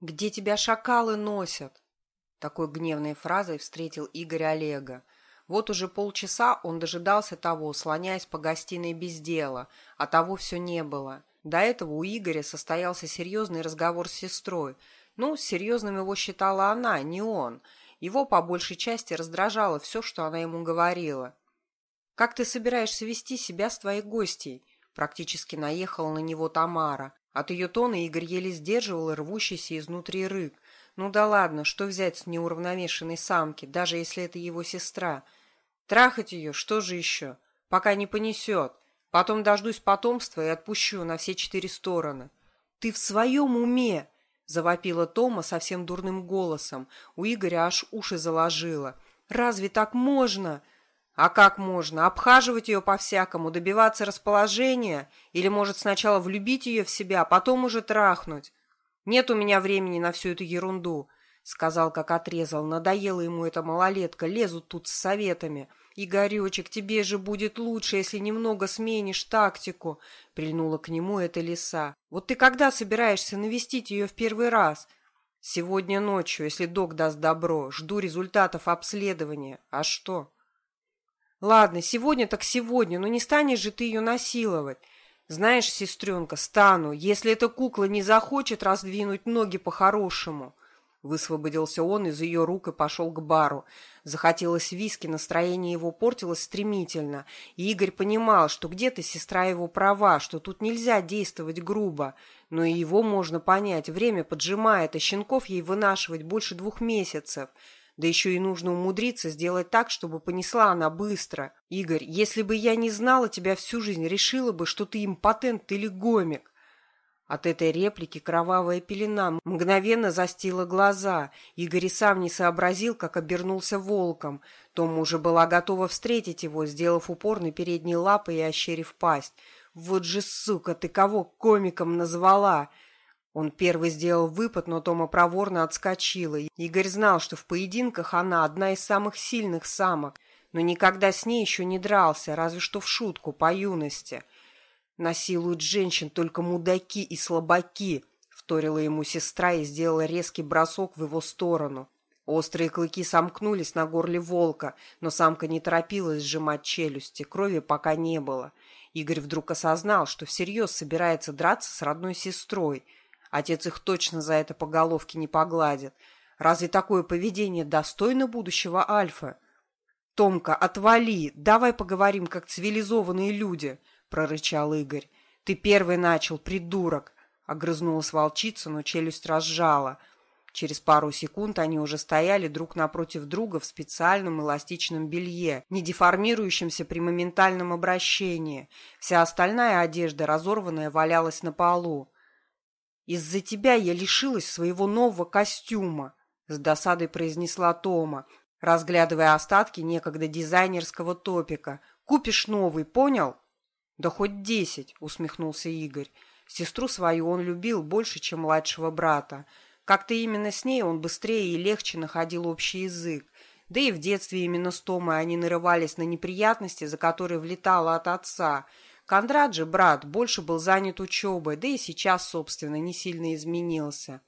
«Где тебя шакалы носят?» Такой гневной фразой встретил Игорь Олега. Вот уже полчаса он дожидался того, слоняясь по гостиной без дела, а того все не было. До этого у Игоря состоялся серьезный разговор с сестрой. Ну, серьезным его считала она, не он. Его по большей части раздражало все, что она ему говорила. «Как ты собираешься вести себя с твоей гостьей?» Практически наехала на него Тамара. От ее тона Игорь еле сдерживал рвущийся изнутри рык. Ну да ладно, что взять с неуравновешенной самки, даже если это его сестра? Трахать ее, что же еще? Пока не понесет. Потом дождусь потомства и отпущу на все четыре стороны. Ты в своем уме? Завопила Тома совсем дурным голосом. У Игоря аж уши заложило. Разве так можно? А как можно? Обхаживать ее по-всякому, добиваться расположения? Или, может, сначала влюбить ее в себя, а потом уже трахнуть? Нет у меня времени на всю эту ерунду, — сказал, как отрезал. Надоела ему эта малолетка, лезут тут с советами. «Игоречек, тебе же будет лучше, если немного сменишь тактику», — прильнула к нему эта лиса. «Вот ты когда собираешься навестить ее в первый раз?» «Сегодня ночью, если док даст добро. Жду результатов обследования. А что?» Ладно, сегодня так сегодня, но не станешь же ты ее насиловать. Знаешь, сестренка, стану, если эта кукла не захочет раздвинуть ноги по-хорошему. Высвободился он из ее рук и пошел к бару. Захотелось виски, настроение его портилось стремительно. И Игорь понимал, что где-то сестра его права, что тут нельзя действовать грубо. Но и его можно понять. Время поджимает, а щенков ей вынашивать больше двух месяцев. Да еще и нужно умудриться сделать так, чтобы понесла она быстро. Игорь, если бы я не знала тебя всю жизнь, решила бы, что ты импотент или гомик. От этой реплики кровавая пелена мгновенно застила глаза. Игорь и сам не сообразил, как обернулся волком. Тома уже была готова встретить его, сделав упор на передние лапы и ощерив пасть. «Вот же, сука, ты кого комиком назвала?» Он первый сделал выпад, но Тома проворно отскочила. Игорь знал, что в поединках она одна из самых сильных самок, но никогда с ней еще не дрался, разве что в шутку, по юности. «Насилуют женщин только мудаки и слабаки», — вторила ему сестра и сделала резкий бросок в его сторону. Острые клыки сомкнулись на горле волка, но самка не торопилась сжимать челюсти, крови пока не было. Игорь вдруг осознал, что всерьез собирается драться с родной сестрой — Отец их точно за это по головке не погладит. Разве такое поведение достойно будущего Альфа? «Томка, отвали! Давай поговорим, как цивилизованные люди!» — прорычал Игорь. «Ты первый начал, придурок!» — огрызнулась волчица, но челюсть разжала. Через пару секунд они уже стояли друг напротив друга в специальном эластичном белье, не деформирующемся при моментальном обращении. Вся остальная одежда, разорванная, валялась на полу. «Из-за тебя я лишилась своего нового костюма», — с досадой произнесла Тома, разглядывая остатки некогда дизайнерского топика. «Купишь новый, понял?» «Да хоть десять», — усмехнулся Игорь. Сестру свою он любил больше, чем младшего брата. Как-то именно с ней он быстрее и легче находил общий язык. Да и в детстве именно с Томой они нарывались на неприятности, за которые влетала от отца — Кондрат же, брат, больше был занят учебой, да и сейчас, собственно, не сильно изменился.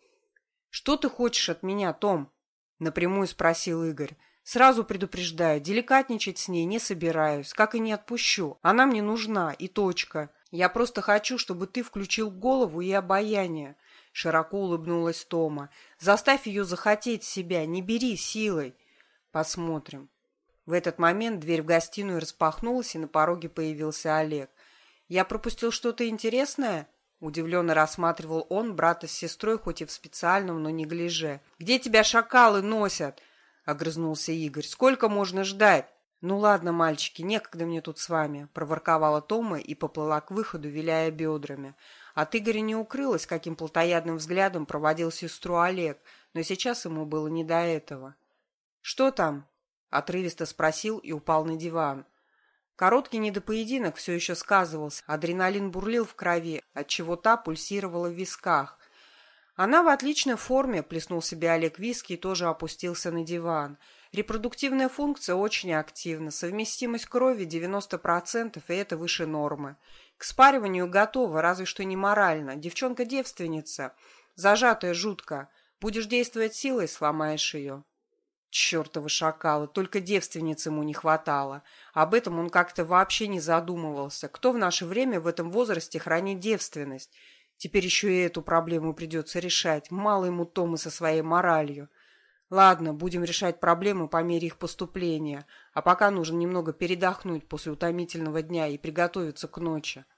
«Что ты хочешь от меня, Том?» — напрямую спросил Игорь. «Сразу предупреждаю, деликатничать с ней не собираюсь, как и не отпущу. Она мне нужна, и точка. Я просто хочу, чтобы ты включил голову и обаяние». Широко улыбнулась Тома. «Заставь ее захотеть себя, не бери силой». «Посмотрим». В этот момент дверь в гостиную распахнулась, и на пороге появился Олег. «Я пропустил что-то интересное?» Удивленно рассматривал он брата с сестрой, хоть и в специальном, но не гляже. «Где тебя шакалы носят?» — огрызнулся Игорь. «Сколько можно ждать?» «Ну ладно, мальчики, некогда мне тут с вами», — проворковала Тома и поплыла к выходу, виляя бедрами. От Игоря не укрылось, каким плотоядным взглядом проводил сестру Олег, но сейчас ему было не до этого. «Что там?» — отрывисто спросил и упал на диван. Короткий недопоединок все еще сказывался, адреналин бурлил в крови, отчего та пульсировала в висках. Она в отличной форме, плеснул себе Олег виски и тоже опустился на диван. Репродуктивная функция очень активна, совместимость крови 90%, и это выше нормы. К спариванию готова, разве что не морально. Девчонка девственница, зажатая жутко. Будешь действовать силой, сломаешь ее. Чертовы шакалы, только девственниц ему не хватало. Об этом он как-то вообще не задумывался. Кто в наше время в этом возрасте хранит девственность? Теперь еще и эту проблему придется решать. Мало ему Тома со своей моралью. Ладно, будем решать проблемы по мере их поступления. А пока нужно немного передохнуть после утомительного дня и приготовиться к ночи.